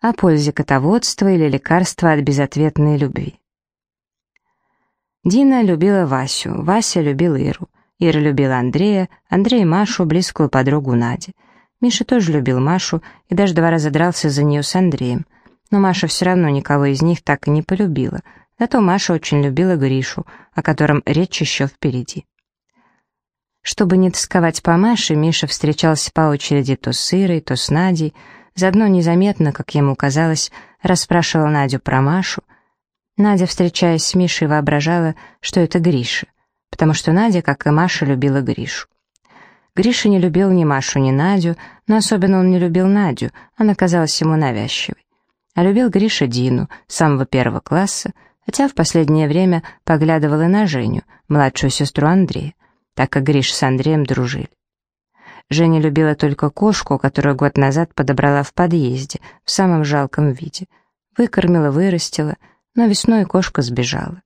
о пользе котоводства или лекарства от безответной любви. Дина любила Васю, Вася любил Иру, Ира любила Андрея, Андрей Машу, близкую подругу Нади. Миша тоже любил Машу и даже два раза дрался за нее с Андреем. Но Маша все равно никого из них так и не полюбила. Зато Маша очень любила Гришу, о котором речь еще впереди. Чтобы не тосковать по Маше, Миша встречался по очереди то с Ирой, то с Надей, заодно незаметно, как ему казалось, расспрашивал Надю про Машу. Надя, встречаясь с Мишей, воображала, что это Гриша, потому что Надя, как и Маша, любила Гришу. Гриша не любил ни Машу, ни Надю, но особенно он не любил Надю, она казалась ему навязчивой. А любил Гриша Дину, самого первого класса, хотя в последнее время поглядывал и на Женю, младшую сестру Андрея так как Гриш с Андреем дружили. Женя любила только кошку, которую год назад подобрала в подъезде, в самом жалком виде. Выкормила, вырастила, но весной кошка сбежала.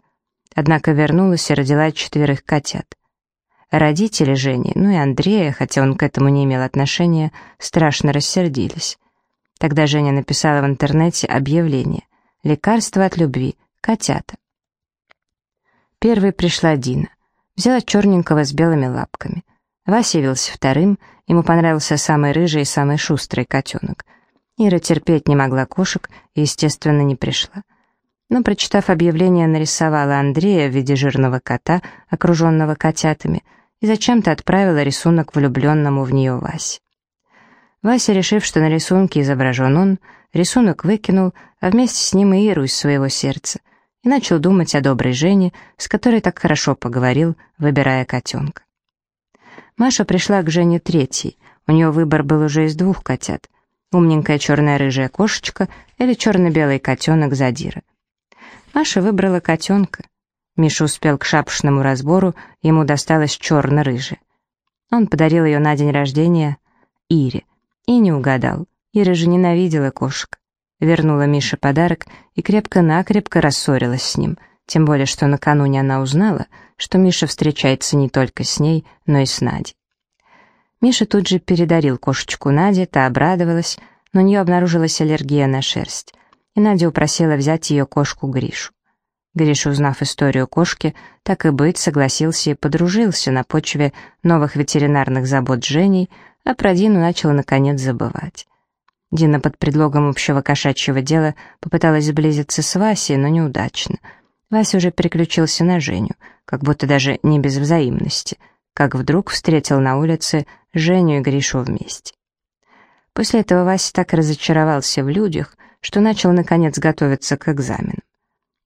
Однако вернулась и родила четверых котят. Родители Жени, ну и Андрея, хотя он к этому не имел отношения, страшно рассердились. Тогда Женя написала в интернете объявление «Лекарство от любви. Котята». Первой пришла Дина. Взяла черненького с белыми лапками. Вася явился вторым, ему понравился самый рыжий и самый шустрый котенок. Ира терпеть не могла кошек и, естественно, не пришла. Но, прочитав объявление, нарисовала Андрея в виде жирного кота, окруженного котятами, и зачем-то отправила рисунок влюбленному в нее Васе. Вася, решив, что на рисунке изображен он, рисунок выкинул, а вместе с ним и Иру из своего сердца, и начал думать о доброй Жене, с которой так хорошо поговорил, выбирая котенка. Маша пришла к Жене третьей, у нее выбор был уже из двух котят. Умненькая черная рыжая кошечка или черно-белый котенок Задира. Маша выбрала котенка. Миша успел к шапошному разбору, ему досталось черно-рыжая. Он подарил ее на день рождения Ире. И не угадал. Ира же ненавидела кошек. Вернула Мише подарок и крепко-накрепко рассорилась с ним, тем более что накануне она узнала, что Миша встречается не только с ней, но и с Надей. Миша тут же передарил кошечку Наде, та обрадовалась, но у нее обнаружилась аллергия на шерсть, и Надя упросила взять ее кошку Гришу. Гриша, узнав историю кошки, так и быть, согласился и подружился на почве новых ветеринарных забот Женей, а про Дину начал наконец забывать. Дина под предлогом общего кошачьего дела попыталась сблизиться с Васей, но неудачно. Вася уже переключился на Женю, как будто даже не без взаимности, как вдруг встретил на улице Женю и Гришу вместе. После этого Вася так разочаровался в людях, что начал, наконец, готовиться к экзамену.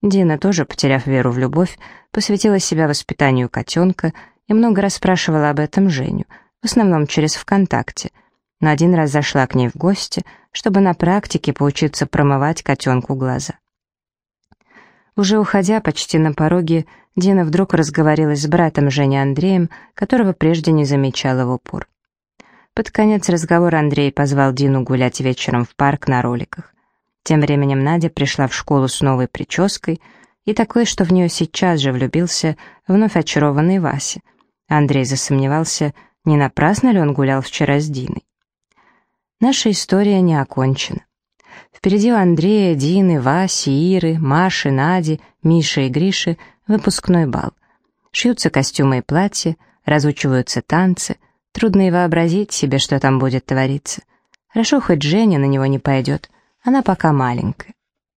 Дина, тоже потеряв веру в любовь, посвятила себя воспитанию котенка и много расспрашивала об этом Женю, в основном через ВКонтакте — но один раз зашла к ней в гости, чтобы на практике поучиться промывать котенку глаза. Уже уходя почти на пороге, Дина вдруг разговорилась с братом Женей Андреем, которого прежде не замечала в упор. Под конец разговора Андрей позвал Дину гулять вечером в парк на роликах. Тем временем Надя пришла в школу с новой прической и такой, что в нее сейчас же влюбился вновь очарованный Вася. Андрей засомневался, не напрасно ли он гулял вчера с Диной. Наша история не окончена. Впереди у Андрея, Дины, Васи, Иры, Маши, Нади, Миши и Гриши выпускной бал. Шьются костюмы и платья, разучиваются танцы. Трудно и вообразить себе, что там будет твориться. Хорошо, хоть Женя на него не пойдет. Она пока маленькая.